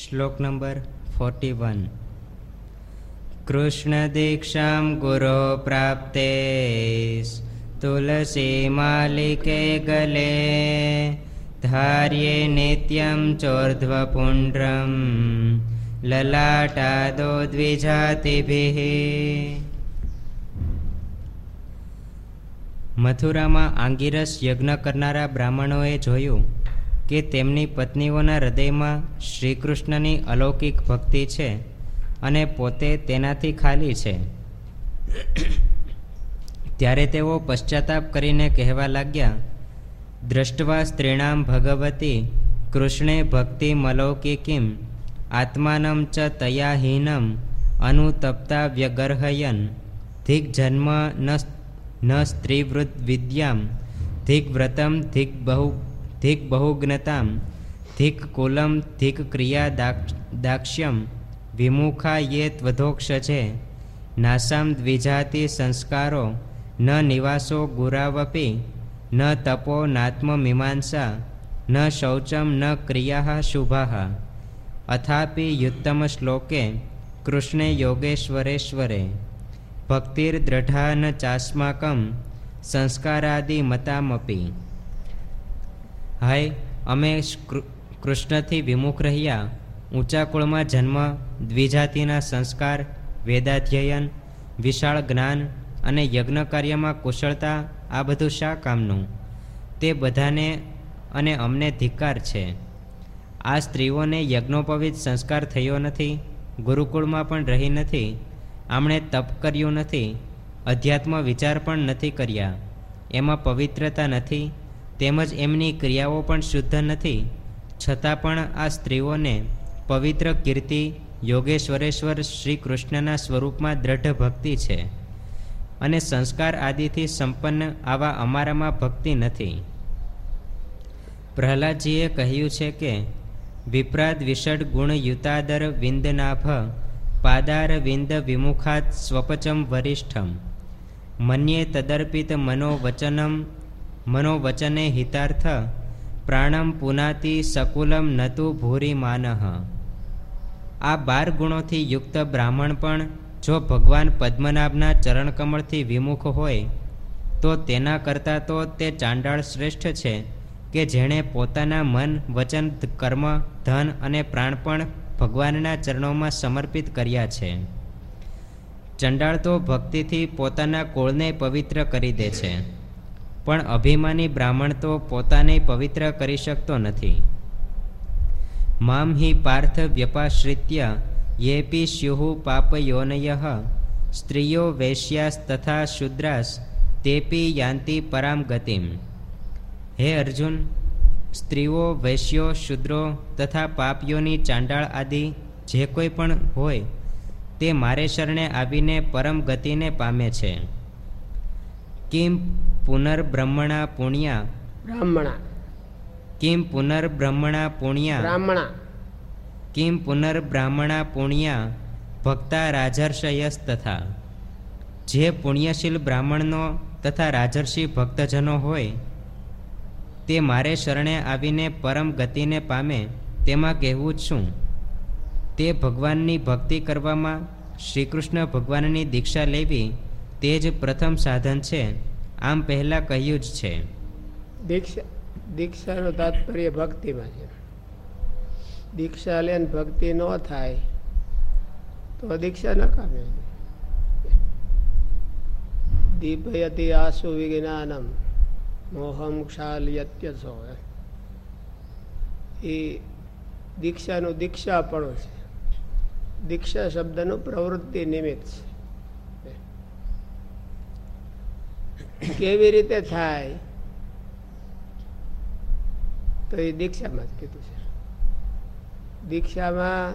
શ્લોક number forty one કૃષ્ણદીક્ષાં ગુરો પ્રાપ્તે તુલસી માલિકે ગલે ધાર્યે નિત્યં ચોર્ધ્વપુંડ્રમ લલાટાદો દ્વિજાતિભિઃ મથુરામાં આંગીરસ યજ્ઞ કરનારા બ્રાહ્મણોએ જોયું કે તેમની પત્નીઓના હૃદયમાં શ્રીકૃષ્ણની અલૌકિક ભક્તિ છે અને પોતે તેનાથી ખાલી છે. ત્યારે તેઓ પશ્ચાતાપ કરીને કહેવા લાગ્યા, દ્રષ્ટવા સ્ત્રીણામ ભગવતી, કૃષ્ણે ભક્તિ મલૌકિકીમ આત્માનમ ચ તયાહીનમ, અનુતપ્તા વ્યગર્હયન ધિક જન્મ ન સ્ત્રીવૃત વિદ્યામ ધિક વ્રતમ ધિક બહુ ધિક બહુજ્ઞતામ, ધિક કુલમ, ધિક ક્રિયા દાક્ષ્યમ, વિમુખા યે ત્વધોક્ષજે નાસામ દ્વિજાતિ સંસ્કારો, ન નિવાસો ગુરાવપી, ન તપો નાત્મમીમાંસા, ન શૌચમ ન ક્રિયા શુભા અથાપી યુત્તમ શ્લોકે કૃષ્ણે યોગેશ્વરેશ્વરે ભક્તિર્દ્રઢા ન ચાસ્માકમ, સંસ્કારાદિ મતામપી. હાય અમે કૃષ્ણથી વિમુખ રહ્યા. ઊંચા કુળમાં જન્મ, દ્વિજાતિના સંસ્કાર, વેદાધ્યયન, વિશાળ જ્ઞાન અને યજ્ઞ કાર્યમાં કુશળતા, આ બધું શા કામનું? તે બધાને અને અમને ધિક્કાર છે. આ સ્ત્રીઓને યજ્ઞોપવિત સંસ્કાર થયો નથી, ગુરુકુળમાં પણ રહી નથી, આમણે તપ કર્યું નથી, અધ્યાત્મ વિચાર પણ નથી કર્યા, એમાં પવિત્રતા નથી તેમજ એમની ક્રિયાઓ પણ શુદ્ધ નથી. છતાં પણ આ સ્ત્રીઓને પવિત્ર કીર્તિ, યોગેશ્વરેશ્વર શ્રી કૃષ્ણના સ્વરૂપમાં દ્રઢ ભક્તિ છે અને સંસ્કાર આદિથી સંપન્ન આવા અમારામાં ભક્તિ નથી. પ્રહલાદજીએ કહ્યું છે કે, વિપ્રાદ વિષડ ગુણ યુતાદર વિંદનાભ, પાદાર વિંદ વિમુખાત સ્વપચમ વરિષ્ઠમ. મન્યે તદર્પિત મનોવચનમ મનોવચને હિતાર્થ પ્રાણમ પુનાતિ સકુલમ નતુ ભૂરી માનહ આ બાર ગુણોથી યુક્ત બ્રાહ્મણ પણ જો ભગવાન પદ્મનાભના ચરણકમળથી વિમુખ હોય, તો તેના કરતાં તો તે ચાંડાળ શ્રેષ્ઠ છે કે જેણે પોતાના મન, વચન કર્મ, ધન અને પ્રાણ પણ ભગવાનના ચરણોમાં સમર્પિત કર્યા છે। ચંડાળ તો ભક્તિથી પોતાના કોળને પવિત્ર કરી દે છે। પણ અભિમાની બ્રાહ્મણ તો પોતાને પવિત્ર કરી શકતો નથી. મામ હિ પાર્થ વ્યપાશ્રિત્ય યેપી સ્યુઃ પાપયોનય સ્ત્રીઓ વૈશ્યાસ તથા શુદ્રાસ તેપી યાંતિ પરામ ગતિમ. હે અર્જુન, સ્ત્રીઓ, વૈશ્યો, શુદ્રો તથા પાપીઓની ચાંડાળ આદિ જે કોઈ પણ હોય, તે મારે શરણે આવીને પરમ ગતિને પામે છે. કિમ પુનર્બ્રહ્મણા પુણ્યા? બ્રાહ્મણા. કિમ પુનર્બ્રહ્મણા પુણ્યા? બ્રાહ્મણા. કિમ પુનર્બ્રાહ્મણા પુણ્યા? ભક્તા રાજર્ષયસ તથા જે પુણ્યશીલ બ્રાહ્મણનો તથા રાજર્ષિ ભક્તજનો હોય તે મારે શરણે આવીને પરમ ગતિને પામે તેમાં કહેવું જ શું? તે ભગવાનની ભક્તિ કરવામાં શ્રીકૃષ્ણ ભગવાનની દીક્ષા લેવી તે જ પ્રથમ સાધન છે. આમ પહેલાં કહ્યું જ છે. દીક્ષા દીક્ષાનું તાત્પર્ય ભક્તિમાં છે. દીક્ષા લે ભક્તિ ન થાય, તો દીક્ષા ન કામે. દીપયતી આસુ વિજ્ઞાનમ, મોહમ ક્ષાલ્યત્યસો એ દીક્ષાનું દીક્ષાપણું છે. દીક્ષા શબ્દનું પ્રવૃત્તિ નિમિત્ત છે. કેવી રીતે થાય? તો એ દીક્ષામાં જ કીધું છે. દીક્ષામાં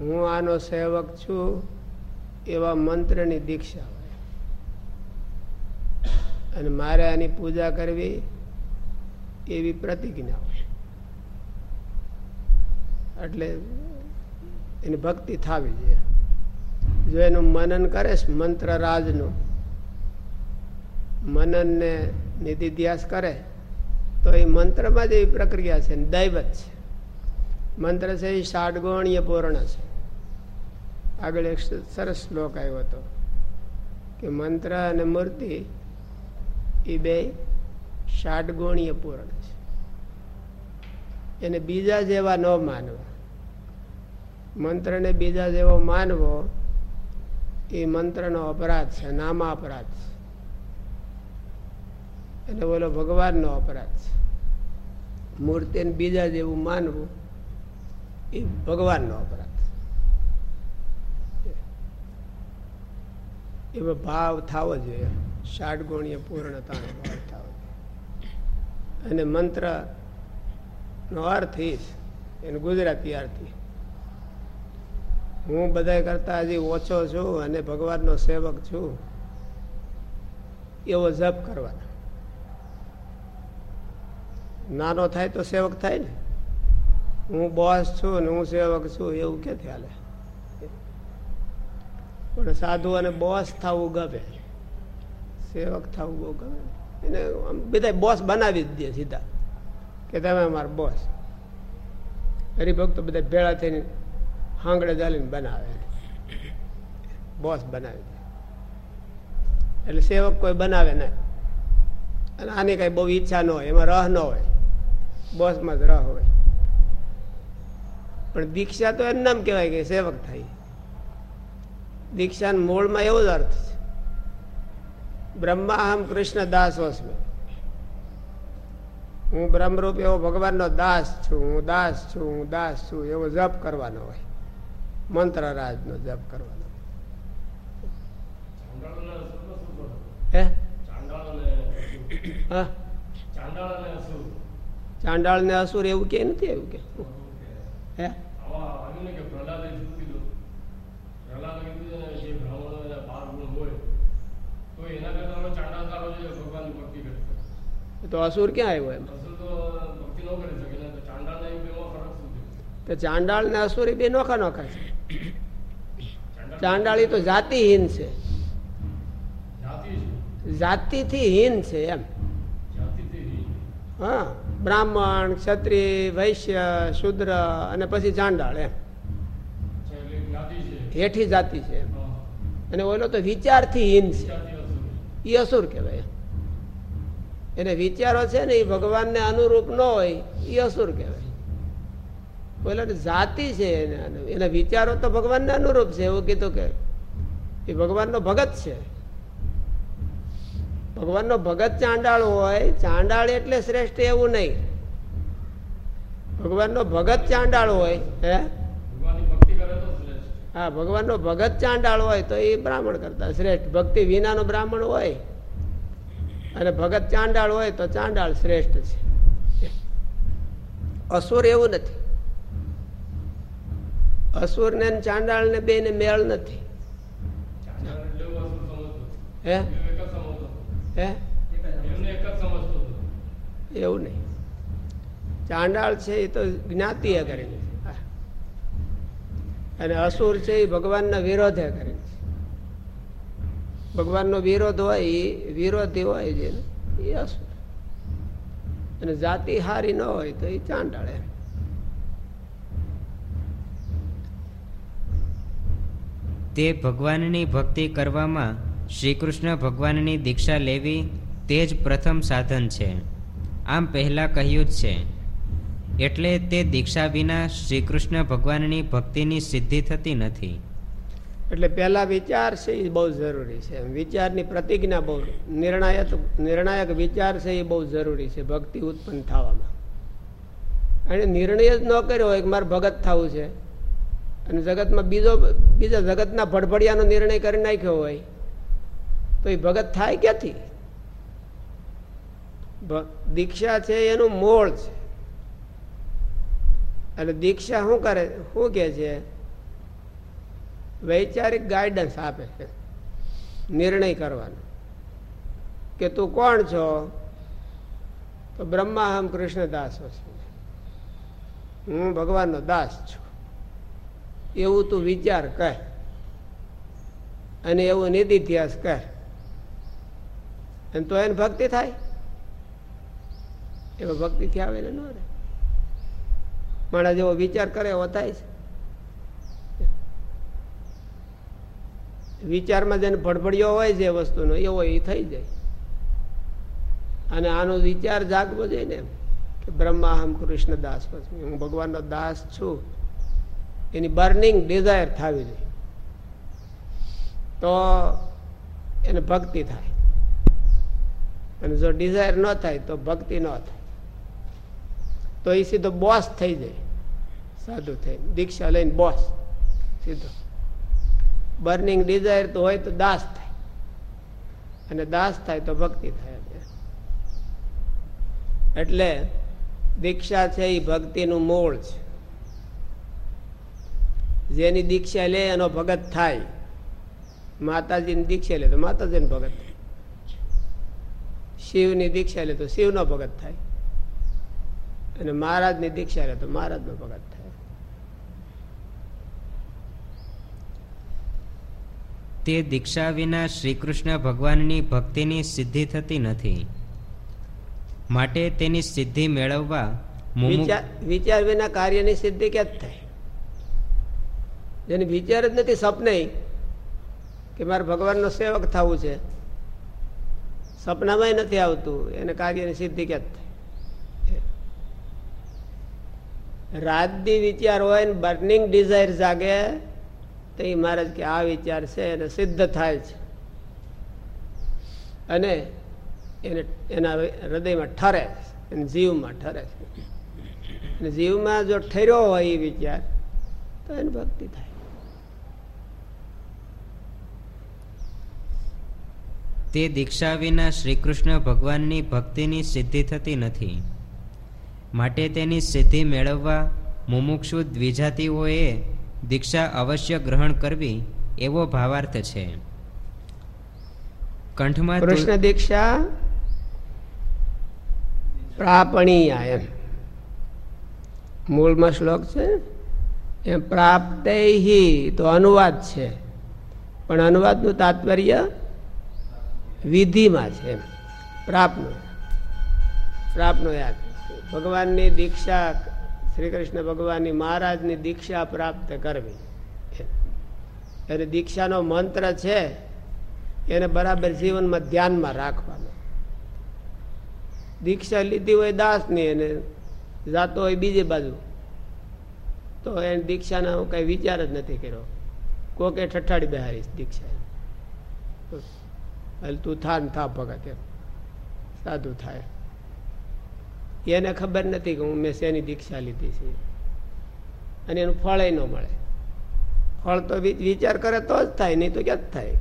હું આનો સેવક છું એવા મંત્રની દીક્ષા હોય. અને મારે આની પૂજા કરવી એવી પ્રતિજ્ઞા હોય. એટલે એની ભક્તિ થવી જોઈએ. જો એનું મનન કરે મંત્ર રાજનું મનનને નિધિધ્યાસ કરે, તો એ મંત્રમાં જ એવી પ્રક્રિયા છે દૈવત છે. મંત્ર છે એ ષાડગોણીય પૂર્ણ છે. આગળ એક સરસ શ્લોક આવ્યો હતો કે મંત્ર અને મૂર્તિ એ બે ષાડગોણીય પૂર્ણ છે. એને બીજા જેવા ન માનવા. મંત્રને બીજા જેવો માનવો એ મંત્રનો અપરાધ છે નામા અપરાધ છે. એટલે બોલો, ભગવાનનો અપરાધ છે. મૂર્તિને બીજા જેવું માનવું એ ભગવાનનો અપરાધ એમાં ભાવ થવો જોઈએ. ષાડગુણીય પૂર્ણતાનો ભાવ થવો જોઈએ. અને મંત્ર નો અર્થ એ એને ગુજરાતી અર્થી હું બધા કરતા હજી ઓછો છું અને ભગવાનનો સેવક છું. એવો જપ કરવાનો. નાનો થાય તો સેવક થાય ને? હું બોસ છું ને હું સેવક છું, એવું કે હાલે. પણ સાધુ અને બોસ થવું ગમે. સેવક થવું બહુ ગમે. એને બધા બોસ બનાવી જ દે સીધા. કે તમે અમારા બોસ હરિભક્તો બધા ભેળા થઈને હાંગડે ચાલીને બનાવે. બોસ બનાવી દે. એટલે સેવક કોઈ બનાવે નહીં. અને આની કઈ બહુ ઈચ્છા ન હોય, એમાં રહ ન હોય. બોસમાં જ રહ હોય. પણ દીક્ષા તો એમ નામ કહેવાય કે સેવક થાય. દીક્ષાના મૂળમાં એવો જ અર્થ છે. બ્રહ્માહમ કૃષ્ણ દાસ વસ્મે. હું બ્રહ્મરૂપ એવો ભગવાનનો દાસ છું હું દાસ છું હું દાસ છું એવો જપ કરવાનો હોય. મંત્ર રાજનો જપ કરવાનો હે? ચાંડાળ ને અસુર એવું કે નથી એવું કે? હે? તો અસુર ક્યાં આવ્યો એમ? તો ચાંડાળ ને અસુર બે નોખા નોખા છે. ચાંડાળી તો જાતિહીન છે. જાતિથી હીન છે એમ. હા. બ્રાહ્મણ, ક્ષત્રિય, વૈશ્ય, શુદ્ર અને પછી ચાંડાળ એમ. હેઠી જાતિ છે અને ઓલો તો વિચારથી હીન છે. એ અસુર કહેવાય એને વિચારો છે ને એ ભગવાનને અનુરૂપ ન હોય એ અસુર કહેવાય. ઓલો જાતિ છે એના વિચારો તો ભગવાનને અનુરૂપ છે, એવું કીધું કે એ ભગવાનનો ભગત છે. ભગવાનનો ભગત ચાંડાળ હોય ચાંડાળ એટલે શ્રેષ્ઠ એવું નહીં. ભગવાનનો ભગત ચાંડાળ હોય હે? હા ભગવાનનો ભગત ચાંડાળ હોય તો એ બ્રાહ્મણ કરતા શ્રેષ્ઠ. ભક્તિ વિનાનો બ્રાહ્મણ હોય અને ભગત ચાંડાળ હોય તો ચાંડાળ શ્રેષ્ઠ છે. અસુર એવું નથી. અસુર ને ચાંડાળ ને બે ને મેળ નથી હે? હે? એવું નહીં. ચાંડાળ છે એ તો જ્ઞાતિએ કરીને અને અસુર છે એ ભગવાનના વિરોધે કરીને ભગવાનનો વિરોધ હોય એ વિરોધી હોય જે એ અસુર. અને જાતિ હારી ન હોય તો એ ચાંડાળ એમ. તે ભગવાનની ભક્તિ કરવામાં શ્રી કૃષ્ણ ભગવાનની દીક્ષા લેવી તે જ પ્રથમ સાધન છે. આમ પહેલાં કહ્યું જ છે. એટલે તે દીક્ષા વિના શ્રી કૃષ્ણ ભગવાનની ભક્તિની સિદ્ધિ થતી નથી. એટલે પહેલા વિચાર છે એ બહુ જરૂરી છે. વિચારની પ્રતિજ્ઞા બહુ નિર્ણાયક નિર્ણાયક વિચાર છે એ બહુ જરૂરી છે ભક્તિ ઉત્પન્ન થવામાં. અને નિર્ણય જ ન કર્યો હોય કે મારે ભગત થવું છે. અને જગતમાં બીજો, બીજા જગતના ભડભડિયાનો નિર્ણય કરી નાખ્યો હોય તો એ ભગત થાય ક્યાંથી? દીક્ષા છે એનું મૂળ છે. અને દીક્ષા શું કરે? શું કે છે? વૈચારિક ગાઈડન્સ આપે છે. નિર્ણય કરવાનો. કે તું કોણ છો? તો બ્રહ્માહમ કૃષ્ણદાસ છું. હું ભગવાનનો દાસ છું. એવું તું વિચાર કર. અને એવું નિધિધ્યાસ કર. તો એને ભક્તિ થાય. એમાં ભક્તિથી આવે ને ન રે માણસ જેવો વિચાર કરે એવો થાય છે. વિચારમાં જેને ભડભડિયો હોય છે વસ્તુનો એવો એ થઈ જાય. અને આનો વિચાર જાગવો જોઈએ ને કે બ્રહ્મા હમ કૃષ્ણ દાસ પછી હું ભગવાનનો દાસ છું. એની બર્નિંગ ડિઝાયર થવી જોઈએ. તો એને ભક્તિ થાય. અને જો ડિઝાયર ન થાય તો ભક્તિ ન થાય. તો એ સીધો બોસ થઈ જાય. સાધુ થઈ દીક્ષા લઈને બોસ સીધો. બર્નિંગ ડિઝાયર તો હોય તો દાસ થાય. અને દાસ થાય તો ભક્તિ થાય એટલે દીક્ષા છે એ ભક્તિનું મૂળ છે. જેની દીક્ષા લે એનો ભગત થાય. માતાજીની દીક્ષા લે તો માતાજીને ભગત થાય. શિવની દીક્ષા લે તો શિવનો ભગત થાય. અને મહારાજની દીક્ષા લે તો મહારાજનો ભગત થાય. તે દીક્ષા વિના શ્રી કૃષ્ણ ભગવાનની ભક્તિની સિદ્ધિ થતી નથી. માટે તેની સિદ્ધિ મેળવવા વિચાર વિના કાર્યની સિદ્ધિ ક્યાં જ થાય? જેને વિચાર જ નથી સપને કે મારે ભગવાનનો સેવક થવું છે. સપનામાં નથી આવતું. એને કાર્યની સિદ્ધિ ક્યાં થાય? રાતદી વિચાર હોય ને બર્નિંગ ડિઝાયર જાગે, તો એ મહારાજ કે, આ વિચાર છે, એને સિદ્ધ થાય છે. અને એને, એના હૃદયમાં ઠરે એને જીવમાં ઠરે છે. જીવમાં જો ઠર્યો હોય એ વિચાર, તો એને ભક્તિ થાય. તે દીક્ષા વિના શ્રી કૃષ્ણ ભગવાનની ભક્તિની સિદ્ધિ થતી નથી. માટે તેની સિદ્ધિ મેળવવા મુમુક્ષુ દ્વિજાતિઓએ દીક્ષા અવશ્ય ગ્રહણ કરવી એવો ભાવાર્થ છે. કંઠમાં કૃષ્ણ દીક્ષા પ્રાપણીયા એમ મૂળમાં શ્લોક છે, એમ પ્રાપ્ત તો અનુવાદ છે. પણ અનુવાદનું તાત્પર્ય વિધિમાં છે એમ. પ્રાપનું પ્રાપનો યાદ ભગવાનની દીક્ષા, શ્રી કૃષ્ણ ભગવાનની મહારાજની દીક્ષા પ્રાપ્ત કરવી. એને દીક્ષાનો મંત્ર છે, એને બરાબર જીવનમાં ધ્યાનમાં રાખવાનો. દીક્ષા લીધી હોય દાસની એને જાતો હોય બીજી બાજુ, તો એને દીક્ષાનો કઈ વિચાર જ નથી કર્યો. કોકે ઠઠાડી બેહારીશ દીક્ષા. તું થા ને થા ભગત એમ. સાધુ થાય. એને ખબર નથી કે હું મેં શેની દીક્ષા લીધી છે. અને એનું ફળ ન મળે. ફળ તો વિચાર કરે તો જ થાય નહીં તો ક્યાં જ થાય?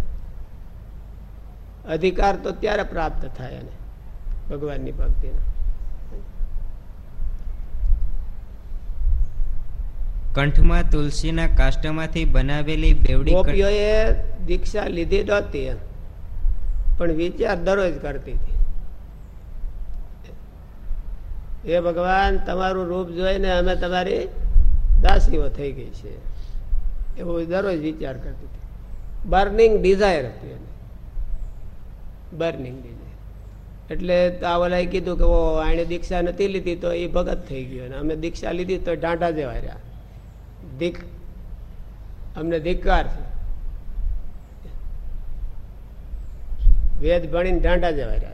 અધિકાર તો ત્યારે પ્રાપ્ત થાય એને ભગવાનની ભક્તિનો. કંઠમાં તુલસીના કાષ્ટમાંથી બનાવેલી બેવડી ગોપીઓએ દીક્ષા લીધી નહોતી પણ વિચાર દરરોજ કરતી હતી. હે ભગવાન, તમારું રૂપ જોઈને અમે તમારી દાસીઓ થઈ ગઈ છે. એવો દરરોજ વિચાર કરતી હતી. બર્નિંગ ડિઝાયર હતી એને. બર્નિંગ ડિઝાયર એટલે તાવલાએ કીધું કે, ઓ, આણે દીક્ષા નથી લીધી તો એ ભગત થઈ ગયો. અને અમે દીક્ષા લીધી તો ઢાંઢા જેવા રહ્યા. દીક. અમને ધિક્કાર છે. વેદ ભણીને ઢાંડા જવા રહ્યા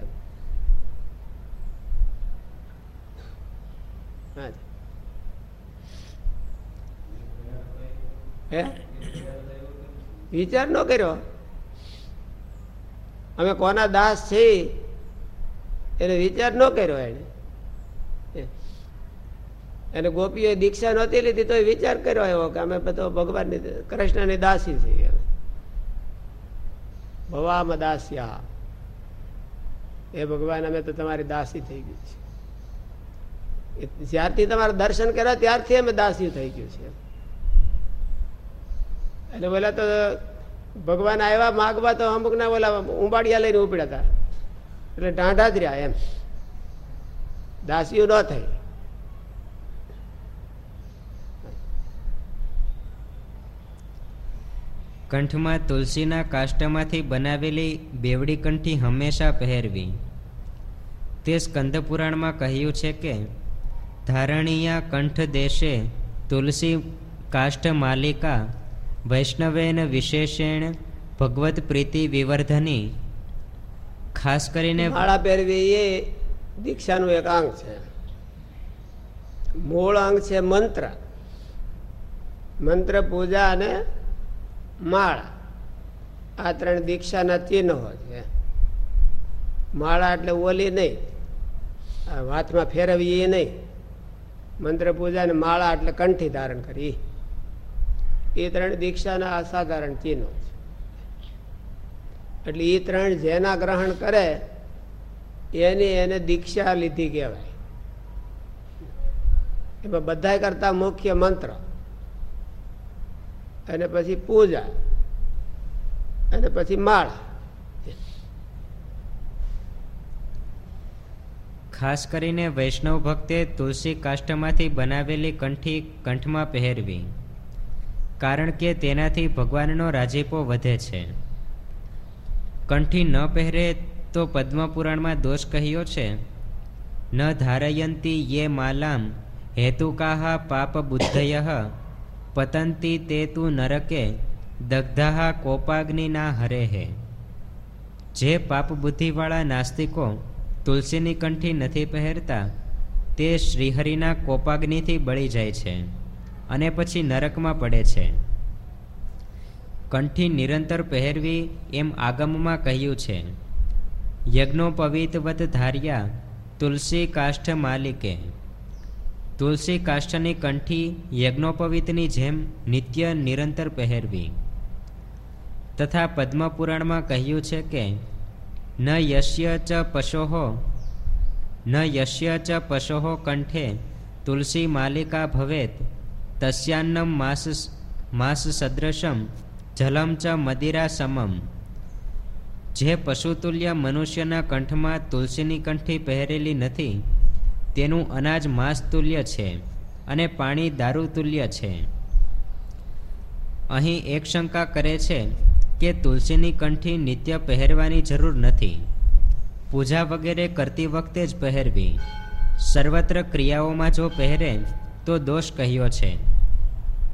વિચાર ન કર્યો? અમે કોના દાસ છીએ? એને વિચાર ન કર્યો એને. એને ગોપીએ દીક્ષા નહોતી લીધી તો વિચાર કર્યો એવો કે અમે બધો ભગવાનની, કૃષ્ણની દાસી છીએ. ભવામાં દાસ્યા એ ભગવાન અમે તો તમારી દાસી થઈ ગઈ છે. જ્યારથી તમારા દર્શન કર્યા ત્યારથી અમે દાસી થઈ ગયું છે. એટલે બોલા તો ભગવાન આવ્યા માગવા તો અમુક ના બોલા ઉંબાડિયા લઈને ઉપડ્યા હતા. એટલે ટાંઢા જ રહ્યા એમ. દાસીઓ ન થઈ. કંઠમાં તુલસીના કાષ્ટમાંથી બનાવેલી બેવડી કંઠી હંમેશા પહેરવી. તે સ્કંદપુરાણમાં કહ્યું છે કે, ધારણીયા કંઠ દેશે તુલસી કાષ્ઠ માલિકા વૈષ્ણવેન વિશેષેણ ભગવત પ્રીતિ વિવર્ધની. ખાસ કરીને માળા પહેરવી એ દીક્ષાનું એક અંગ છે. મૂળ અંગ છે મંત્ર. મંત્ર પૂજા અને માળા. આ ત્રણ દીક્ષાના ચિહ્નો છે. માળા એટલે ઓલી નહીં. હાથમાં ફેરવી એ નહીં. મંત્ર પૂજા અને માળા એટલે કંઠી ધારણ કરી. એ ત્રણ દીક્ષાના અસાધારણ ચિહ્નો છે. એટલે એ ત્રણ જેના ગ્રહણ કરે, એની એને દીક્ષા લીધી કહેવાય. એમાં બધા કરતા મુખ્ય મંત્ર. અને પછી પૂજા. અને પછી માળા. ખાસ કરીને વૈષ્ણવ ભક્તે તુલસી કાષ્ઠમાંથી બનાવેલી કંઠી કંઠમાં પહેરવી. કારણ કે તેનાથી ભગવાનનો રાજીપો વધે છે. કંઠી ન પહેરે તો પદ્મપુરાણમાં દોષ કહ્યો છે. ન ધારયંતી યે માલામ, હેતુકાહ પાપ બુદ્ધય, પતંતી તે તું નરકે દગ્ધા કોપાગ્નિના હરે. હે જે પાપ બુદ્ધિવાળા નાસ્તિકો તુલસીની કંઠી નથી પહેરતા, તે શ્રીહરિના કોપાગ્નિથી બળી જાય છે અને પછી નરકમાં પડે છે. કંઠી નિરંતર પહેરવી એમ આગમમાં કહ્યું છે. યજ્ઞોપવિતવત ધાર્યા તુલસી કાષ્ઠ માલિકે. તુલસી કાષ્ઠની કંઠી યજ્ઞોપવિતની જેમ નિત્ય નિરંતર પહેરવી. તથા પદ્મપુરાણમાં કહ્યું છે કે ન યશ્ય ચ પશોહો ન યશ્ય ચ પશોહો કંઠે તુલસી માલિકા ભવેત તસ્યાન્નમ માસ માસ સદૃશમ જલમ ચ મદિરા સમમ જે પશુતુલ્ય મનુષ્યના કંઠમાં તુલસીની કંઠી પહેરેલી નથી તેનું અનાજ માંસ તુલ્ય છે અને પાણી દારૂ તુલ્ય છે। અહીં એક શંકા કરે છે કે તુલસીની કંઠી નિત્ય પહેરવાની જરૂર નથી. પૂજા વગેરે કરતી વખતે જ પહેરવી. સર્વત્ર ક્રિયાઓમાં જો પહેરે, તો દોષ કહ્યો છે.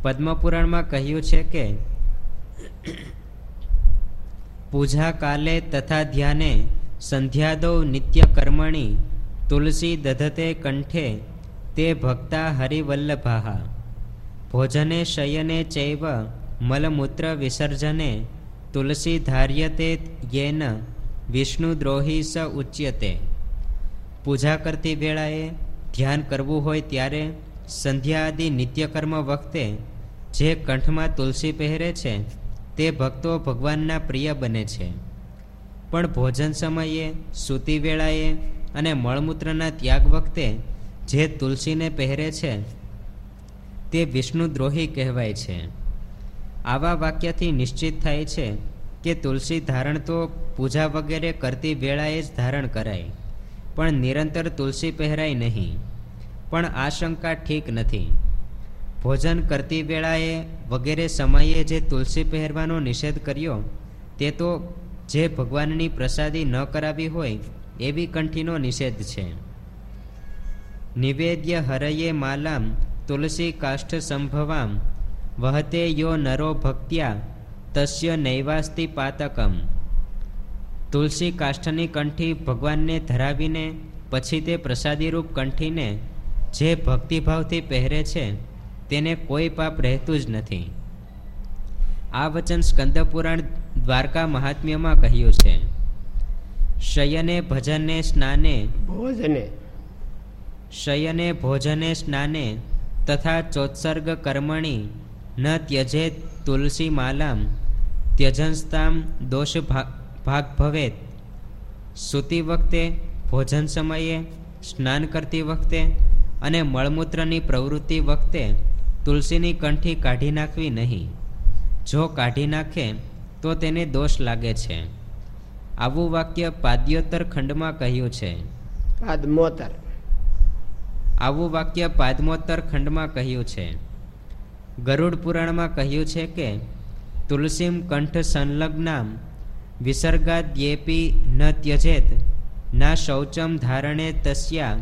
પદ્મપુરાણમાં કહ્યું છે કે, પૂજા કાલે તથા ધ્યાને સંધ્યાદો નિત્ય કર્મણી તુલસી દધતે કંઠે તે ભક્તા હરિવલ્લભા. ભોજને શયને ચૈવ મલમૂત્ર વિસર્જને તુલસી ધાર્યતે યેન વિષ્ણુદ્રોહી સ ઉચ્યતે. પૂજા કરતી વેળાએ ધ્યાન કરવું હોય ત્યારે સંધ્યા આદિ નિત્યકર્મ વખતે જે કંઠમાં તુલસી પહેરે છે, તે ભક્તો ભગવાનના પ્રિય બને છે. પણ ભોજન સમયે, સૂતી વેળાએ અને મળમૂત્રના ત્યાગ વખતે જે તુલસીને પહેરે છે, તે વિષ્ણુદ્રોહી કહેવાય છે. આવા વાક્યથી નિશ્ચિત થાય છે કે તુલસી ધારણ તો પૂજા વગેરે કરતી વેળાએ જ ધારણ કરાય, પણ નિરંતર તુલસી પહેરાય નહીં, પણ આ શંકા ઠીક નથી. ભોજન કરતી વેળાએ વગેરે સમયે જે તુલસી પહેરવાનો નિષેધ કર્યો, તે તો જે ભગવાનની પ્રસાદી ન કરાવી હોય એવી કંઠીનો નિષેધ છે. નિવેદ્ય હરયે માલામ, તુલસી કાષ્ઠ સંભવામ વહતે યો નરો ભક્ત્યા તસ્ય નૈવાસ્તિ પાતકમ. તુલસી કાષ્ઠની કંઠી ભગવાનને ધરાવીને પછી તે પ્રસાદીરૂપ કંઠીને જે ભક્તિભાવથી પહેરે છે તેને કોઈ પાપ રહેતું જ નથી. આ વચન સ્કંદપુરાણ દ્વારકા મહાત્મ્યમાં કહ્યું છે. શયને ભજને સ્નાને ભોજને. શયને ભોજને સ્નાને તથા ચોત્સર્ગ કર્મણી ન ત્યજે તુલસી માલામ ત્યજંસ્તામ દોષ ભાગ ભવેત. સૂતી વખતે ભોજન સમયે સ્નાન કરતી વખતે અને મળમૂત્રની પ્રવૃત્તિ વખતે તુલસીની કંઠી કાઢી નાખવી નહીં. જો કાઢી નાખે તો તેને દોષ લાગે છે. આવું વાક્ય પાદ્યોત્તર ખંડમાં કહ્યું છે. પાદમોતર આવું વાક્ય પાદમોત્તર ખંડમાં કહ્યું છે. ગરુડ પુરાણમાં કહ્યું છે કે, તુલસીમ કંઠ સંલગ્નામ, વિસર્ગાદ્યેપી ન ત્યજેત, ના શૌચમ ધારણે તસ્યા,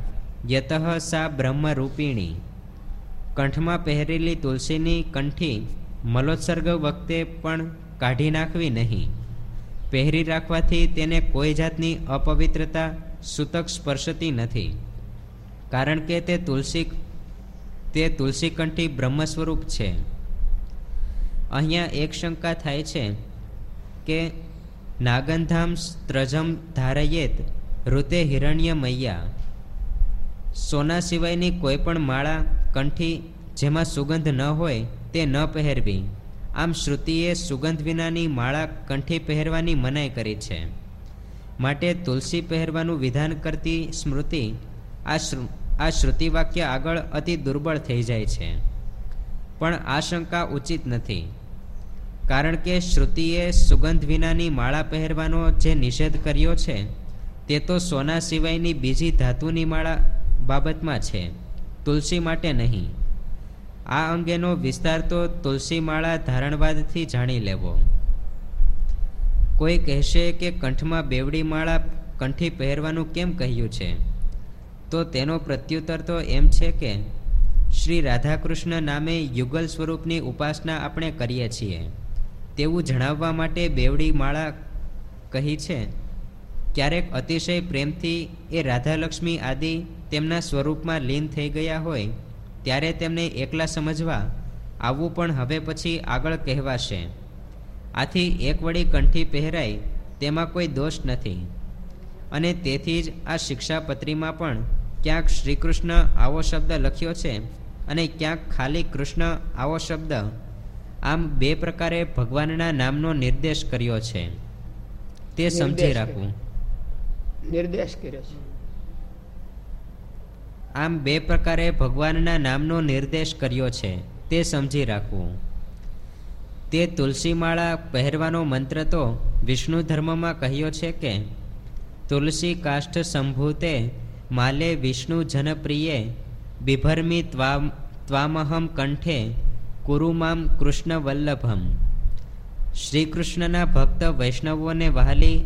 યતઃ સા બ્રહ્મરૂપિણી. કંઠમાં પહેરેલી તુલસીની કંઠી મલોત્સર્ગ વખતે પણ કાઢી નાખવી નહીં. પહેરી રાખવાથી તેને કોઈ જાતની અપવિત્રતા, સૂતક સ્પર્શતી નથી. કારણ કે તે તુલસી તે તુલસી કંઠી બ્રહ્મ સ્વરૂપ છે. અહીંયા એક શંકા થાય છે કે નાગંધામ ત્રજમ ધારયેત ઋતે હિરણ્ય મૈયા સોના સિવાયની કોઈ પણ માળા, કંઠી જેમાં સુગંધ ન હોય તે ન પહેરવી. આમ શ્રુતિએ સુગંધ વિનાની માળા, કંઠી પહેરવાની મનાઈ કરી છે. માટે તુલસી પહેરવાનું વિધાન કરતી સ્મૃતિ આ આ શ્રુતિવાક્ય આગળ અતિ દુર્બળ થઈ જાય છે. પણ આ શંકા ઉચિત નથી. કારણ કે શ્રુતિએ સુગંધ વિનાની માળા પહેરવાનો જે નિષેધ કર્યો છે, તે તો સોના સિવાયની બીજી ધાતુની માળા બાબતમાં છે, તુલસી માટે નહીં. આ અંગેનો વિસ્તાર તો તુલસી માળા ધારણવાદથી જાણી લેવો. કોઈ કહેશે કે કંઠમાં બેવડી માળા કંઠી પહેરવાનું કેમ કહ્યું છે? તો તેનો પ્રત્યુત્તર તો એમ છે કે શ્રી રાધાકૃષ્ણ નામે યુગલ સ્વરૂપની ઉપાસના આપણે કરીએ છીએ. તેવું જણાવવા માટે બેવડી માળા કહી છે, ક્યારેક અતિશય પ્રેમથી એ રાધાલક્ષ્મી આદિ તેમના સ્વરૂપમાં લીન થઈ ગયા હોય, ત્યારે તેમને એકલા સમજવા આવવું પણ હવે પછી આગળ કહેવાશે. આથી એક વળી કંઠી પહેરાય, તેમાં કોઈ દોષ નથી. અને તેથી જ આ શિક્ષાપત્રીમાં પણ ક્યાંક શ્રીકૃષ્ણ આવો શબ્દ લખ્યો છે અને ક્યાંક ખાલી કૃષ્ણ આવો શબ્દ. આમ બે પ્રકારે ભગવાનના નામનો નિર્દેશ કર્યો છે. તે સમજી રાખવું. નિર્દેશ કર્યો છે. આમ બે પ્રકારે ભગવાનના નામનો નિર્દેશ કર્યો છે. તે સમજી રાખવું. તે તુલસીમાળા પહેરવાનો મંત્ર તો વિષ્ણુ ધર્મમાં કહ્યો છે કે તુલસી કાષ્ઠ સંભૂતે માલે વિષ્ણુ જનપ્રિયે બિભર્મી ત્વા ત્વામહમ કંઠે કુરુમામ કૃષ્ણ વલ્લભમ શ્રી કૃષ્ણના ભક્ત વૈષ્ણવોને વહાલી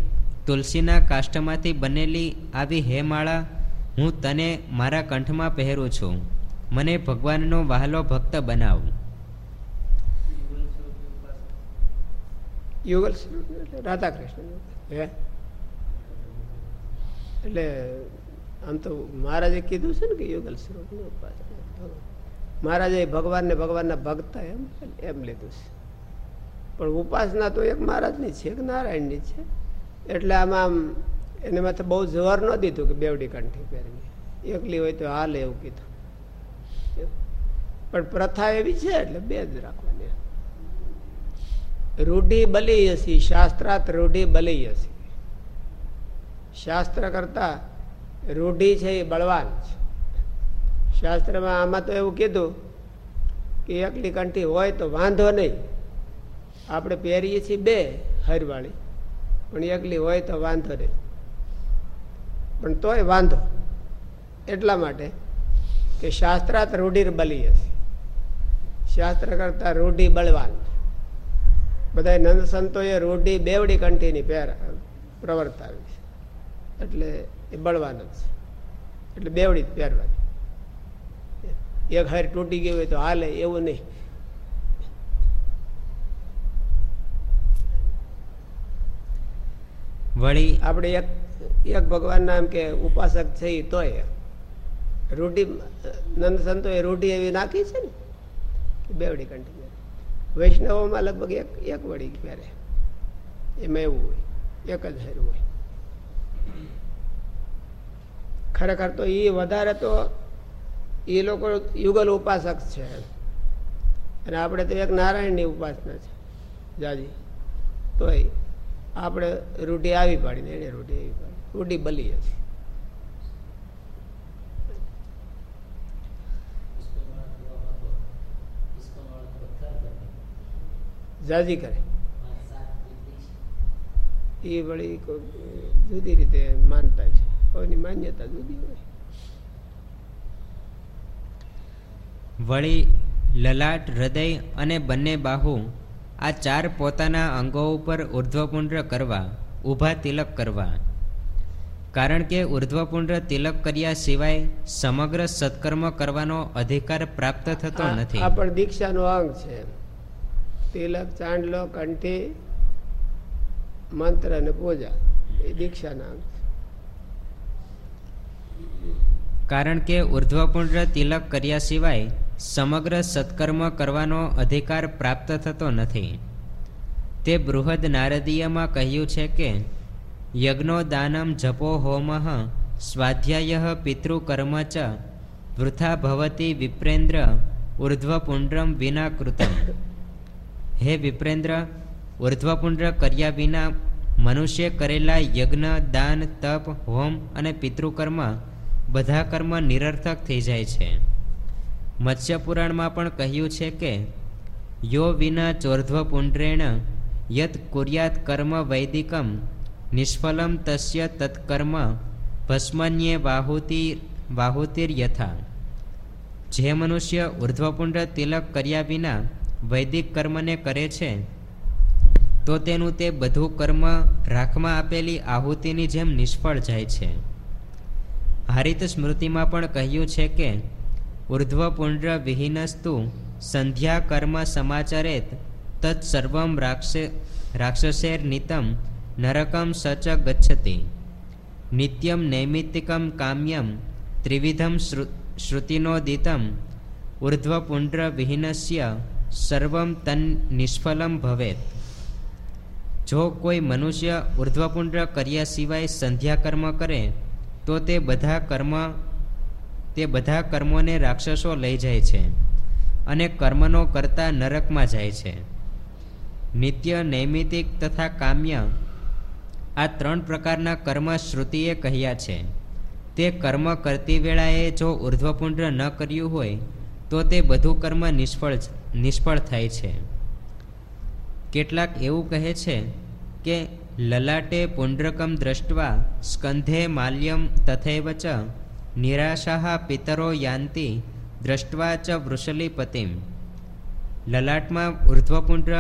તુલસીના કાષ્ઠમાંથી બનેલી આવી હેમાળા હું તને મારા કંઠમાં પહેરું છું. મને ભગવાનનો વહાલો ભક્ત બનાવ. યુગલ રાધા કૃષ્ણ હે? એટલે આમ તો મહારાજે કીધું છે ને કે યુગલ સ્વરૂપની ઉપાસના મહારાજે ભગવાનને ભગવાનના ભક્ત એમ એમ લીધું છે. પણ ઉપાસના તો એક મહારાજની છે એક નારાયણની છે. એટલે આમાં એને માથે બહુ જોર ન દીધું કે બેવડી કંઠી પહેરવી એકલી હોય તો હાલ એવું કીધું. પણ પ્રથા એવી છે એટલે બે જ રાખવાની. રૂઢી બલી હસી શાસ્ત્રાત રૂઢી બલી હસી શાસ્ત્ર કરતા રૂઢી છે, એ બળવાન છે. શાસ્ત્રમાં આમાં તો એવું કીધું કે એકલી કંઠી હોય તો વાંધો નહીં. આપણે પહેરીએ છીએ બે હરવાળી, પણ એકલી હોય તો વાંધો નહીં. પણ તોય વાંધો. એટલા માટે કે શાસ્ત્રાત રૂઢિર બલી હશે શાસ્ત્ર કરતા રૂઢિ બળવાન બધા નંદ સંતોએ રૂઢિ બેવડી કંઠીની પહેર, પ્રવર્તાવી છે. એટલે એ બળવાન જ છે. એટલે બેવડી જ પહેરવાની. એક હાર તૂટી ગઈ હોય તો હાલે એવું નહીં. વળી આપણે એક એક ભગવાનના એમ કે ઉપાસક છે એ તોય. રૂઢી નંદ સંતોએ રૂઢી એવી નાખી છે ને બેવડી કંઠી વૈષ્ણવોમાં લગભગ એક એક વડી પહેરે. એમાં એવું હોય એક જ હેરું હોય. ખરેખર તો એ વધારે તો એ લોકો યુગલ ઉપાસક છે. અને આપણે તો એક નારાયણની ઉપાસના છે, જાજી. તોય આપણે રૂઢી આવી પાડી એને રૂઢી આવી પાડી. રૂઢી બલી હતી જાજી કરે. એ વળી જુદી રીતે માનતા છે. કોઈની માન્યતા જુદી હોય. વળી લલાટ હૃદય અને બંને બાહુ આ ચાર પોતાના અંગો ઉપર ઉર્ધ્વપુંડ્ર કરવા ઊભા તિલક કરવા. કારણ કે ઉર્ધ્વપુંડ્ર તિલક કર્યા સિવાય સમગ્ર સત્કર્મ કરવાનો અધિકાર પ્રાપ્ત થતો નથી. આ પણ દીક્ષાનો અંગ છે. તિલક ચાંદલો કંઠી મંત્ર અને પૂજા એ દીક્ષાના અંગ કારણ કે ઉર્ધ્વપુંડ્ર તિલક કર્યા સિવાય સમગ્ર સત્કર્મ કરવાનો અધિકાર પ્રાપ્ત થતો નથી. તે બૃહદ નારદીયમાં કહ્યું છે કે યજ્ઞો દાનમ જપો હોમ, સ્વાધ્યાય પિતૃકર્મ ચ, વૃથા ભવતી વિપ્રેન્દ્ર ઉર્ધ્વપુંડ્રમ વિના કૃતમ. હે વિપ્રેન્દ્ર ઉર્ધ્વપુંડ્ર કર્યા વિના મનુષ્ય કરેલા યજ્ઞ, દાન, તપ, હોમ અને પિતૃકર્મ બધા કર્મ નિરર્થક થઈ જાય છે. મત્સ્ય પુરાણમાં પણ કહ્યું છે કે, યો વિના ચોર્ધ્વપુંડ્રેણ યત કુર્યાત કર્મ વૈદિકમ નિષ્ફલમ તસ્ય તત્કર્મ ભસ્મન્યે વાહુતિ વાહુતિર્યથા. જે મનુષ્ય ઉર્ધ્વપુંડ તિલક કર્યા વિના વૈદિક કર્મને કરે છે, તો તેનું તે બધું કર્મ રાખમાં આપેલી આહુતિની જેમ નિષ્ફળ જાય છે. હારિત સ્મૃતિમાં પણ કહ્યું છે કે ઉર્ધ્વપુંડ્ર વિહીનસ્તુ સંધ્યા કર્મ સમાચરેત તત્સર્વમ રાક્ષે રાક્ષસેર નિતમ નરકમ સચ ગચ્છતિ. નિત્યમ નૈમિત્તિકમ કામ્યમ ત્રિવિધમ શ્રુતિનોદિતમ ઉર્ધ્વપુંડ્ર વિહીનસ્ય સર્વમ તન નિષ્ફલમ ભવેત. જો કોઈ મનુષ્ય ઉર્ધ્વપુંડ્ર કર્યા સિવાય સંધ્યાકર્મ કરે તો તે બધા કર્મ, તે બધા કર્મોને રાક્ષસો લઈ જાય છે અને કર્મનો કરતા નરકમાં જાય છે. નિત્ય નૈમિતિક તથા કામ્ય આ ત્રણ પ્રકારના કર્મ શ્રુતિએ કહ્યા છે. તે કર્મ કરતી વેળાએ જો ઉર્ધ્વપુંડ્ર ન કર્યું હોય, તો તે બધું કર્મ નિષ્ફળ નિષ્ફળ થાય છે. કેટલાક એવું કહે છે કે લલાટે પુંડ્રકમ દ્રષ્ટવા સ્કંધે માલ્યમ તથૈવ ચ નિરાશા પિતરો યાંતિ દ્રષ્ટવા ચ વૃષલીપતિમ લલાટમાં ઉર્ધ્વપુંડ્ર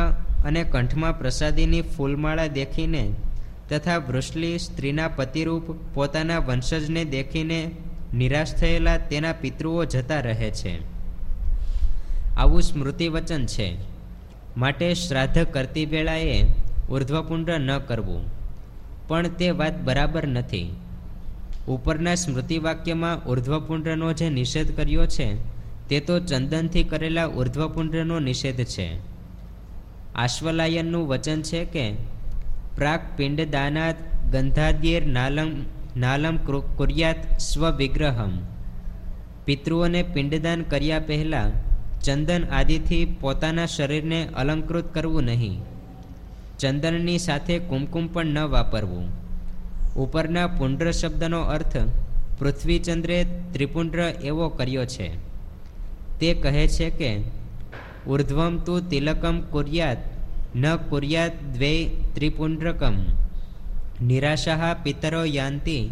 અને કંઠમાં પ્રસાદીની ફૂલમાળા દેખીને તથા વૃષલી સ્ત્રીના પતિરૂપ પોતાના વંશજને દેખીને નિરાશ થયેલા તેના પિતૃઓ જતા રહે છે. આવું સ્મૃતિવચન છે. માટે શ્રાદ્ધ કરતી વેળાએ ઉર્ધ્વપુંડ ન કરવું. પણ તે વાત બરાબર નથી. ઉપરના સ્મૃતિવાક્યમાં ઉર્ધ્વપુંડ્રનો જે નિષેધ કર્યો છે, તે તો ચંદનથી કરેલા ઉર્ધ્વપુંડ્રનો નિષેધ છે. આશ્વલાયનનું વચન છે કે, પ્રાક પિંડદાનાત ગંધાદ્યેર નાલમ નાલમ કુર્યાત સ્વવિગ્રહમ. પિતૃઓને પિંડદાન કર્યા પહેલાં ચંદન આદિથી પોતાના શરીરને અલંકૃત કરવું નહીં. ચંદનની સાથે કુમકુમ પણ ન વાપરવું. ઉપરના પુંડ્ર શબ્દનો અર્થ, પૃથ્વીચંદ્રે ત્રિપુંડ્ર એવો કર્યો છે. તે કહે છે કે, ઉર્ધ્વમ તું તિલકમ કુર્યાત, ન કુર્યાત દ્વે ત્રિપુંડ્રકમ. નિરાશા પિતરો યાંતિ